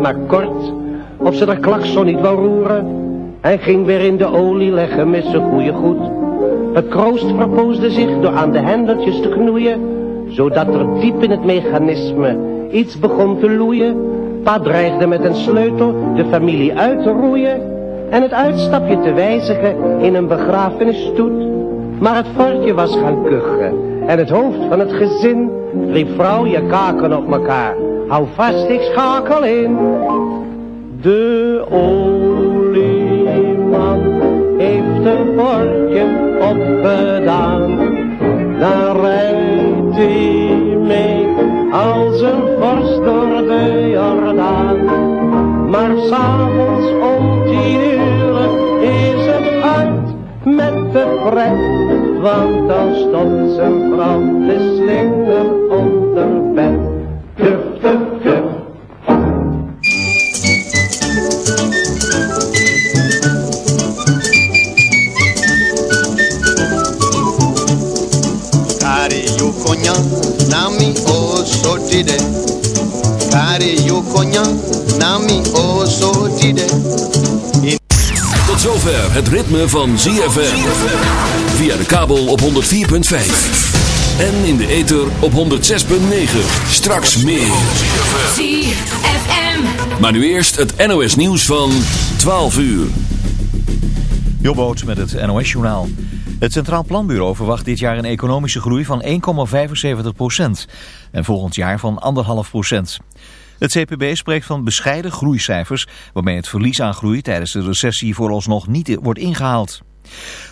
maar kort, of ze de klakson niet wil roeren. En ging weer in de olie leggen met zijn goede goed. Het kroost verpoosde zich door aan de hendeltjes te knoeien, zodat er diep in het mechanisme iets begon te loeien. Pa dreigde met een sleutel de familie uit te roeien en het uitstapje te wijzigen in een begrafenisstoet. Maar het fortje was gaan kuchen en het hoofd van het gezin riep vrouw je kaken op elkaar. Hou vast, ik schakel in. De olieman heeft een bordje opgedaan. Dan rijdt hij mee als een vorst door de Jordaan. Maar s'avonds om tien uur is het uit met de pret. Want dan stopt zijn vrouw de slinger yukonya nami osotide Kari yukonya nami osotide Tot zover het ritme van ZFM. Via de kabel op 104.5. En in de ether op 106.9. Straks meer. ZFM. Maar nu eerst het NOS nieuws van 12 uur. Jobboot met het NOS-journaal. Het Centraal Planbureau verwacht dit jaar een economische groei van 1,75 procent. En volgend jaar van 1,5 procent. Het CPB spreekt van bescheiden groeicijfers... waarmee het verlies aan groei tijdens de recessie vooralsnog niet wordt ingehaald.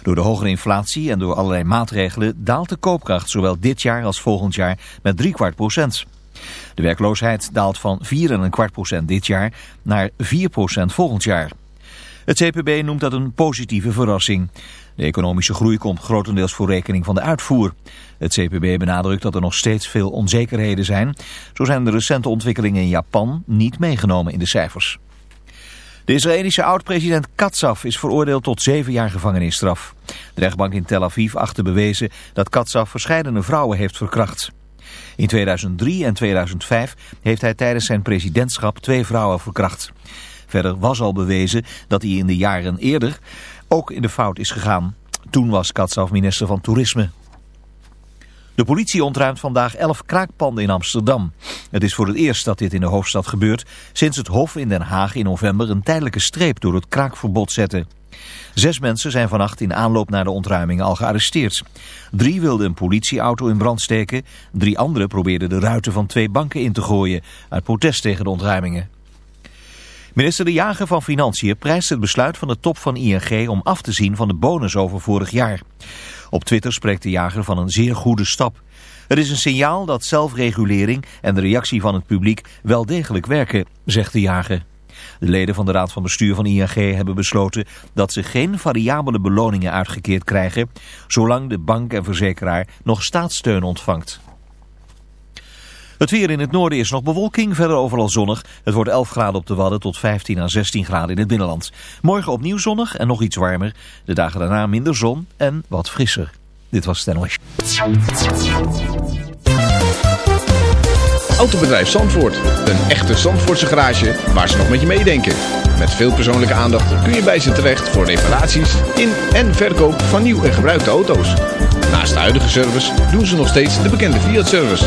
Door de hogere inflatie en door allerlei maatregelen daalt de koopkracht... zowel dit jaar als volgend jaar met drie kwart procent. De werkloosheid daalt van 4,25 procent dit jaar naar 4 procent volgend jaar. Het CPB noemt dat een positieve verrassing. De economische groei komt grotendeels voor rekening van de uitvoer. Het CPB benadrukt dat er nog steeds veel onzekerheden zijn. Zo zijn de recente ontwikkelingen in Japan niet meegenomen in de cijfers. De Israëlische oud-president Katsaf is veroordeeld tot zeven jaar gevangenisstraf. De rechtbank in Tel Aviv achtte bewezen dat Katsaf verscheidene vrouwen heeft verkracht. In 2003 en 2005 heeft hij tijdens zijn presidentschap twee vrouwen verkracht. Verder was al bewezen dat hij in de jaren eerder ook in de fout is gegaan. Toen was Katsaf minister van Toerisme. De politie ontruimt vandaag elf kraakpanden in Amsterdam. Het is voor het eerst dat dit in de hoofdstad gebeurt... sinds het Hof in Den Haag in november een tijdelijke streep door het kraakverbod zette. Zes mensen zijn vannacht in aanloop naar de ontruiming al gearresteerd. Drie wilden een politieauto in brand steken. Drie anderen probeerden de ruiten van twee banken in te gooien... uit protest tegen de ontruimingen. Minister De Jager van Financiën prijst het besluit van de top van ING om af te zien van de bonus over vorig jaar. Op Twitter spreekt De Jager van een zeer goede stap. Het is een signaal dat zelfregulering en de reactie van het publiek wel degelijk werken, zegt De Jager. De leden van de Raad van Bestuur van ING hebben besloten dat ze geen variabele beloningen uitgekeerd krijgen, zolang de bank en verzekeraar nog staatssteun ontvangt. Het weer in het noorden is nog bewolking, verder overal zonnig. Het wordt 11 graden op de Wadden tot 15 à 16 graden in het binnenland. Morgen opnieuw zonnig en nog iets warmer. De dagen daarna minder zon en wat frisser. Dit was het. Autobedrijf Zandvoort. Een echte Zandvoortse garage waar ze nog met je meedenken. Met veel persoonlijke aandacht kun je bij ze terecht voor reparaties in en verkoop van nieuw en gebruikte auto's. Naast de huidige service doen ze nog steeds de bekende Fiat-service.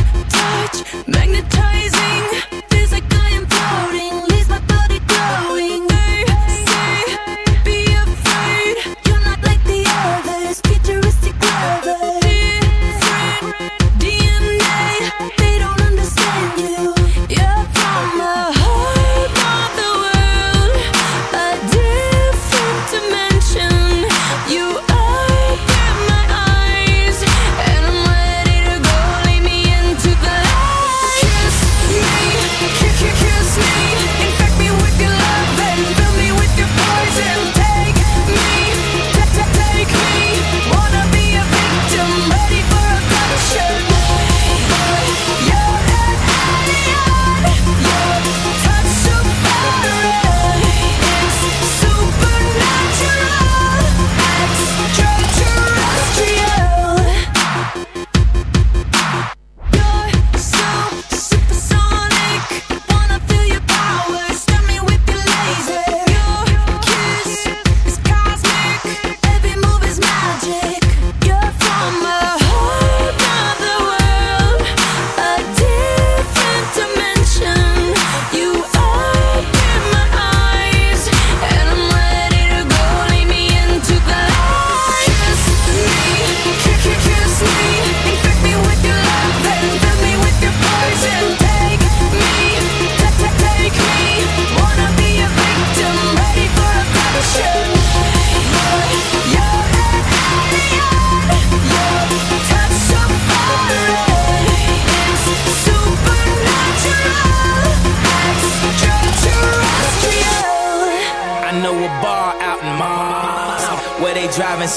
touch magnetizing.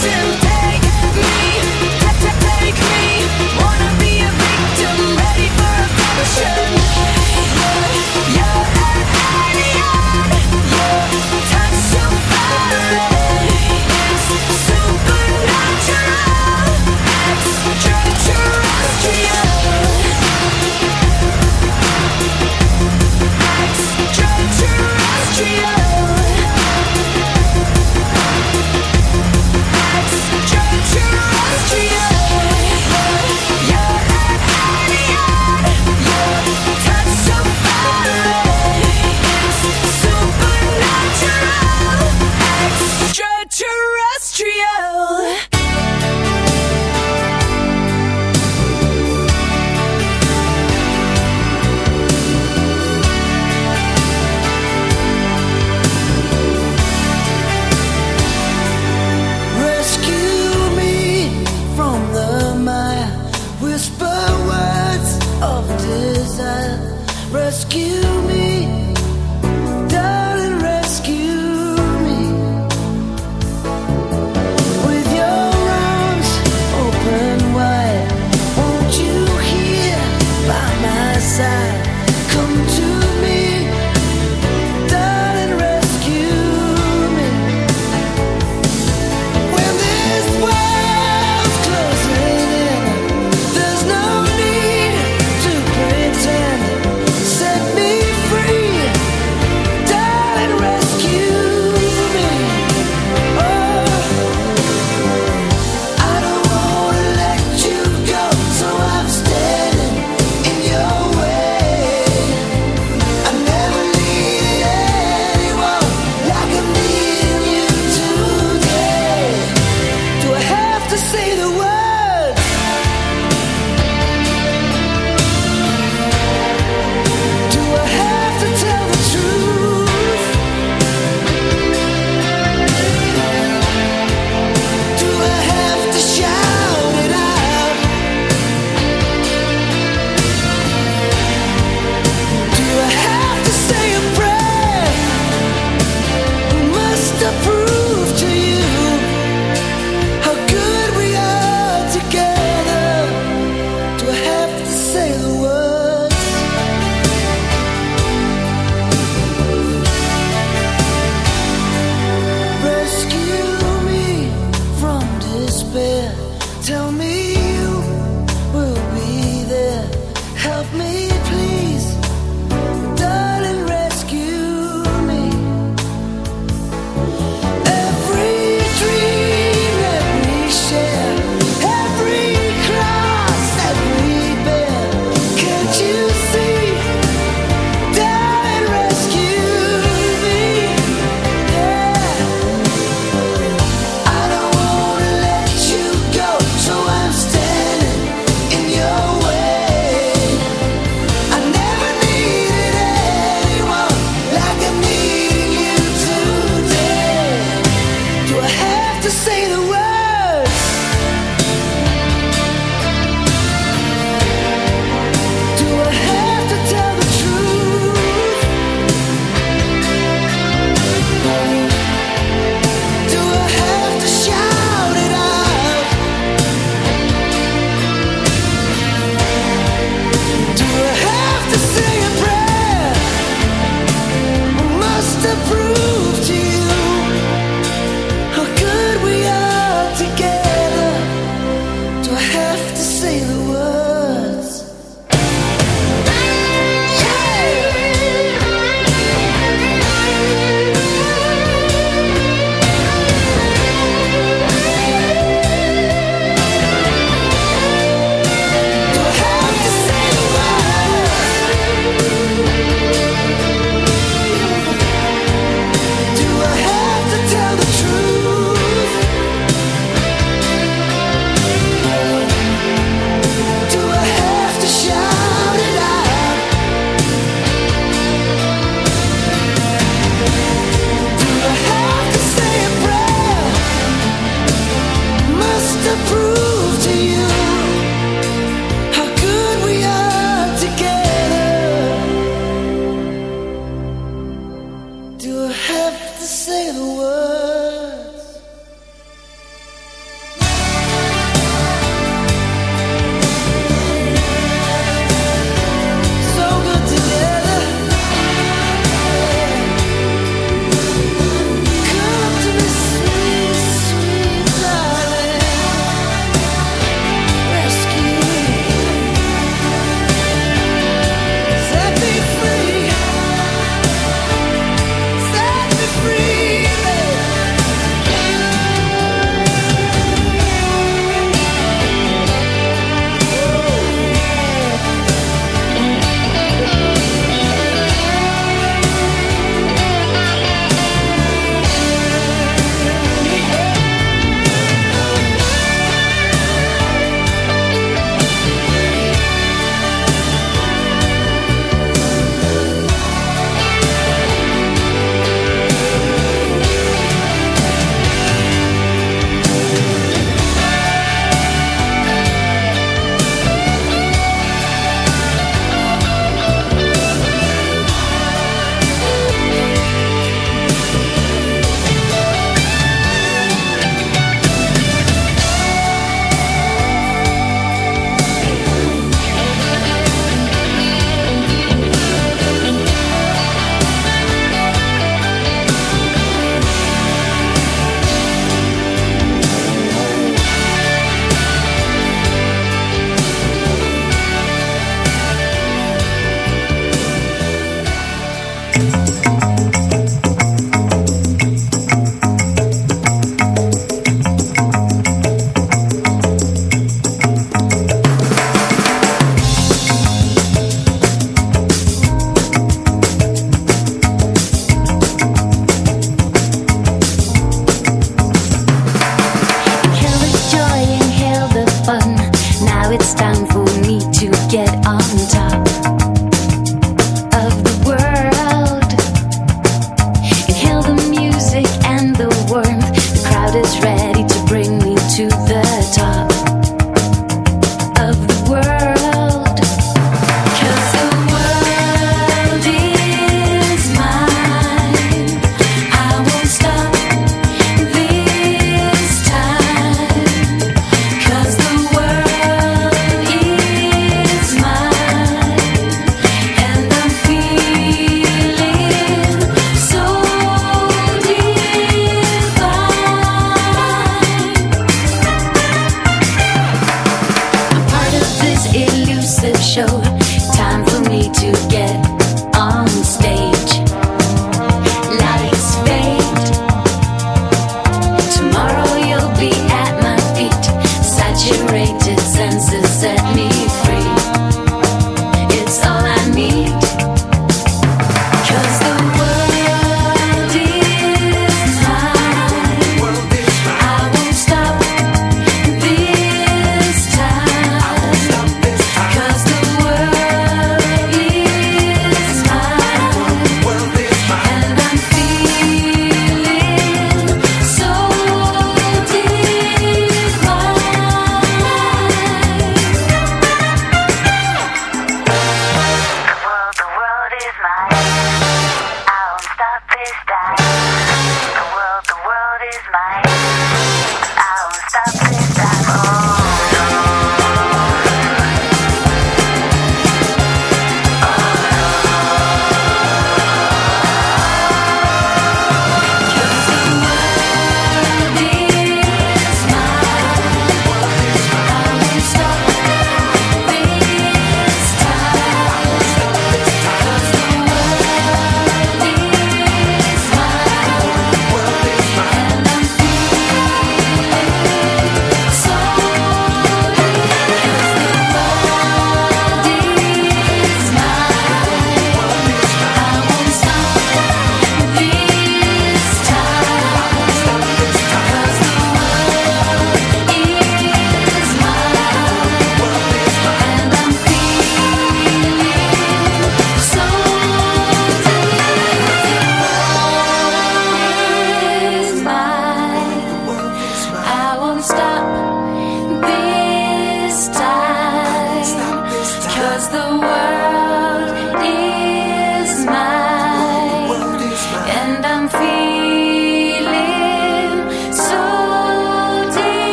Take me, ta- ta- take me. Wanna be a victim, ready for abduction. Boy,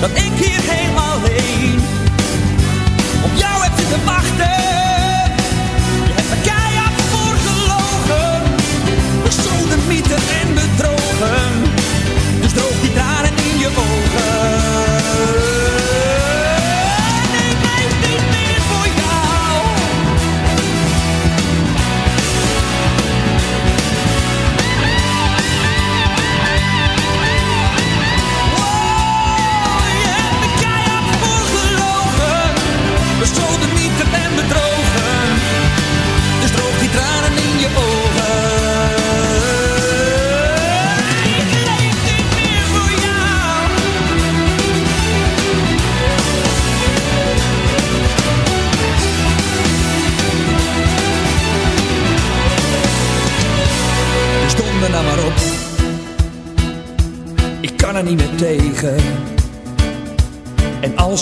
Dat ik hier helemaal alleen op jou heb zitten wachten.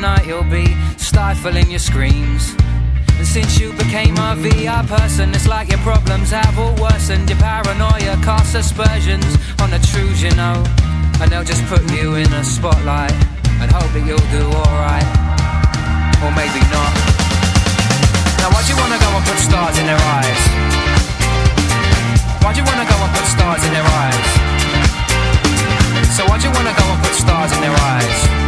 Night, you'll be stifling your screams. And since you became a VI person, it's like your problems have all worsened. Your paranoia casts aspersions on the truths you know. And they'll just put you in a spotlight and hope that you'll do alright. Or maybe not. Now, why'd you wanna go and put stars in their eyes? Why'd you wanna go and put stars in their eyes? So why'd you wanna go and put stars in their eyes?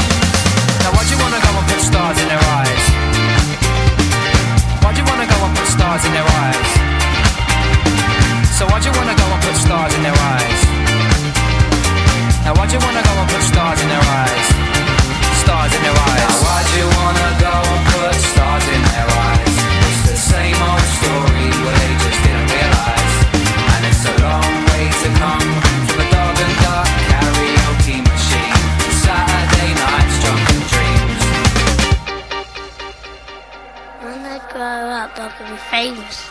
Now why'd you wanna go and put stars in their eyes? Why'd you wanna go and put stars in their eyes? So why'd you wanna go and put stars in their eyes? Now why'd you wanna go and put stars in their eyes? Stars in their eyes. Now why'd you wanna go and put stars in their eyes? It's the same old story where they just ataques feios.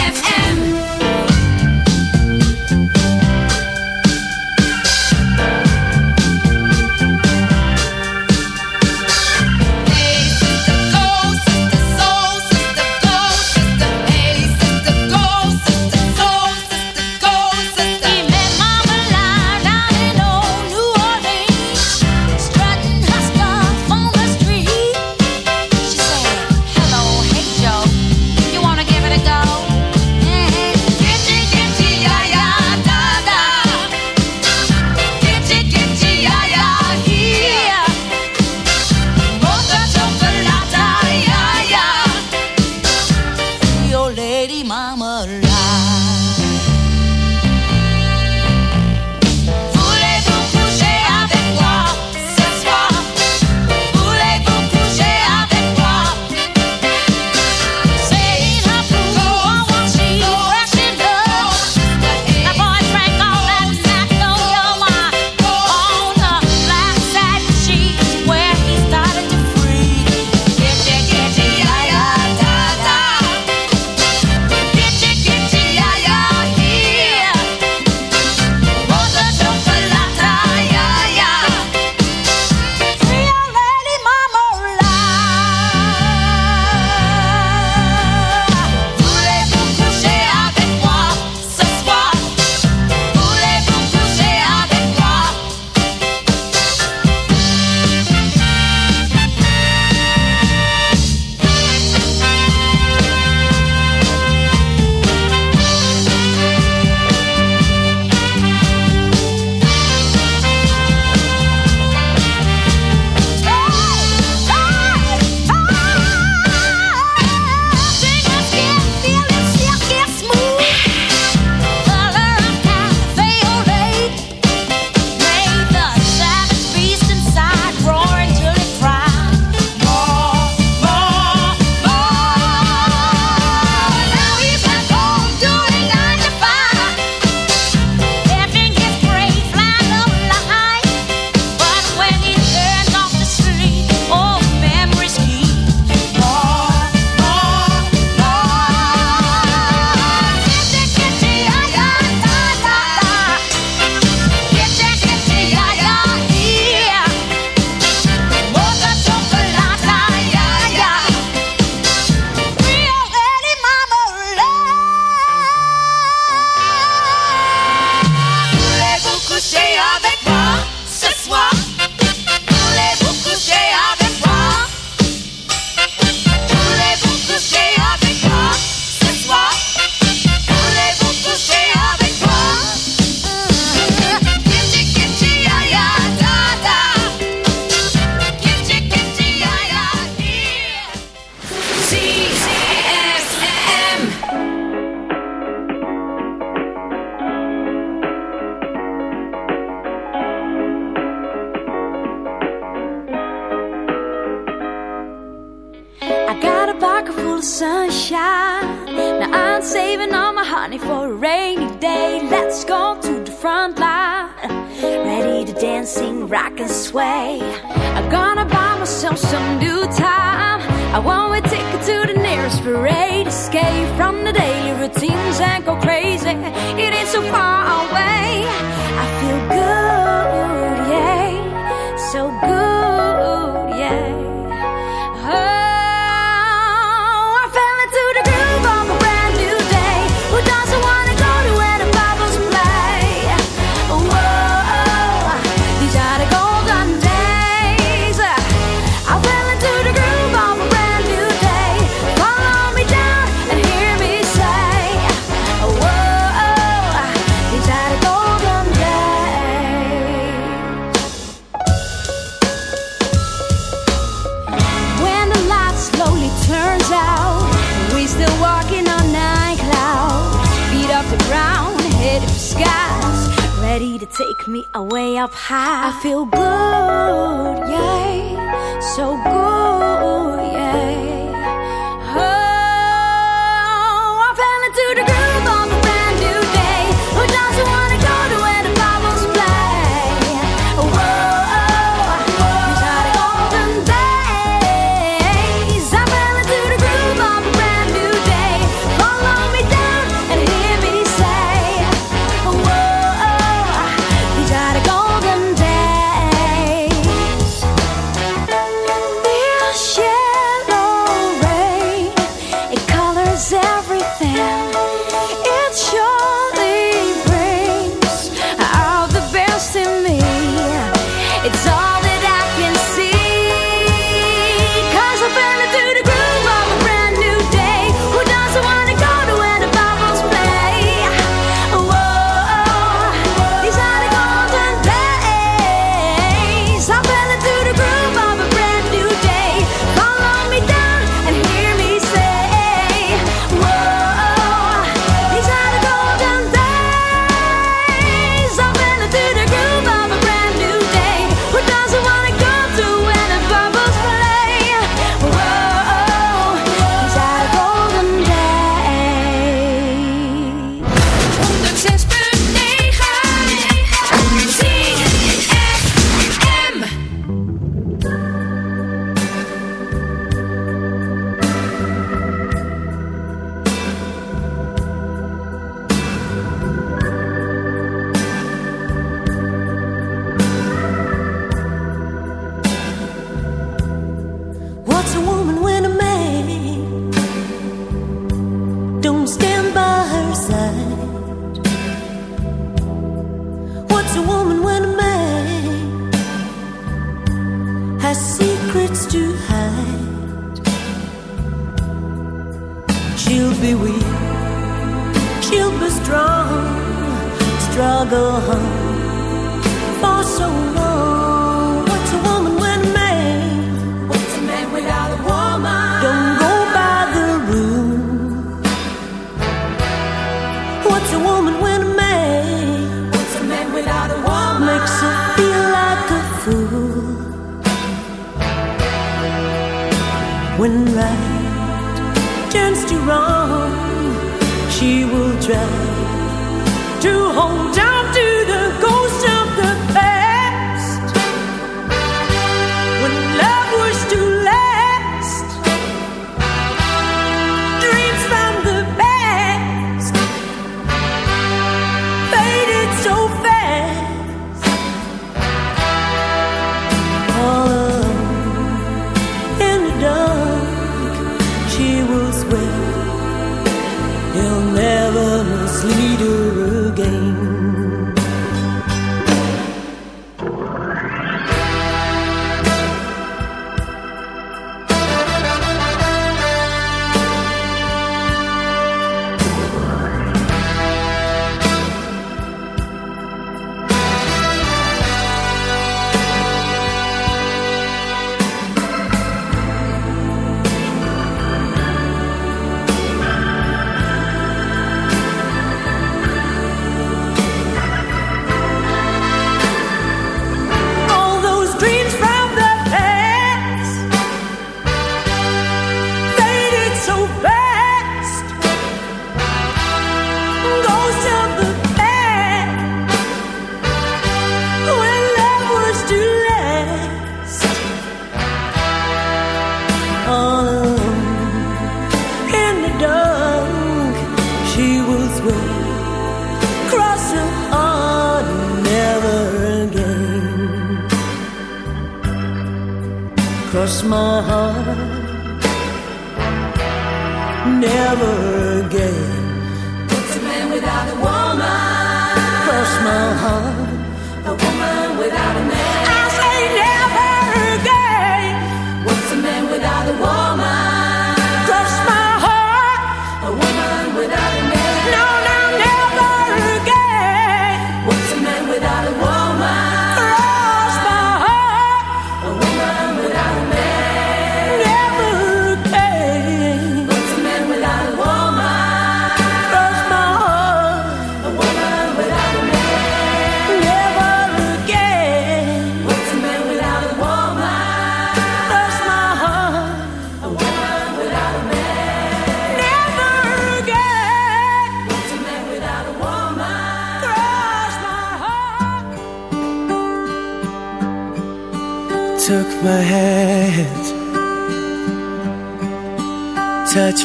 My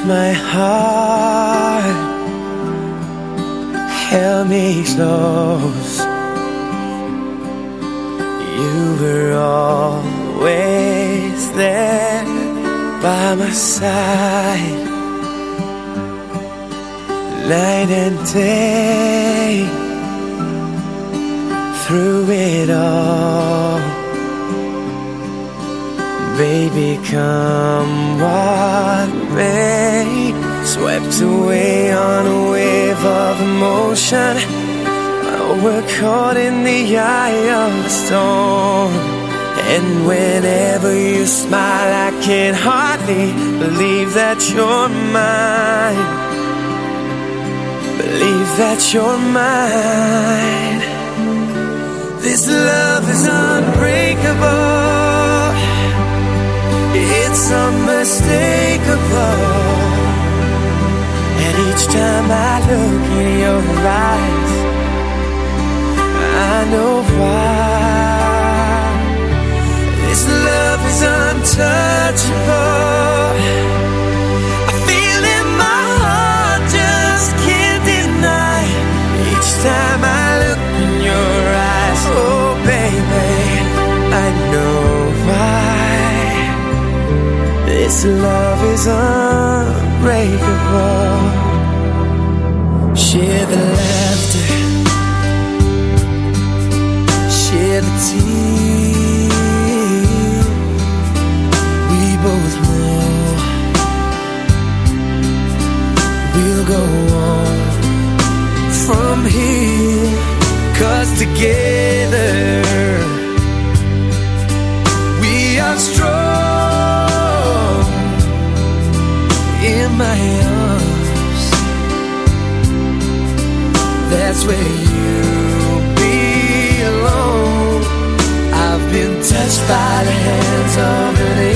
my heart, held me close. You were always there by my side, night and day, through it all. Baby, come what may Swept away on a wave of emotion. We're caught in the eye of the storm. And whenever you smile I can hardly believe that you're mine. Believe that you're mine. This love is unbreakable unmistakable. And each time I look in your eyes, I know why. This love is untouchable. This love is unbreakable. Share the laughter, share the tears. We both know we'll go on from here. Cause together where you belong. I've been touched by the hands of an angel.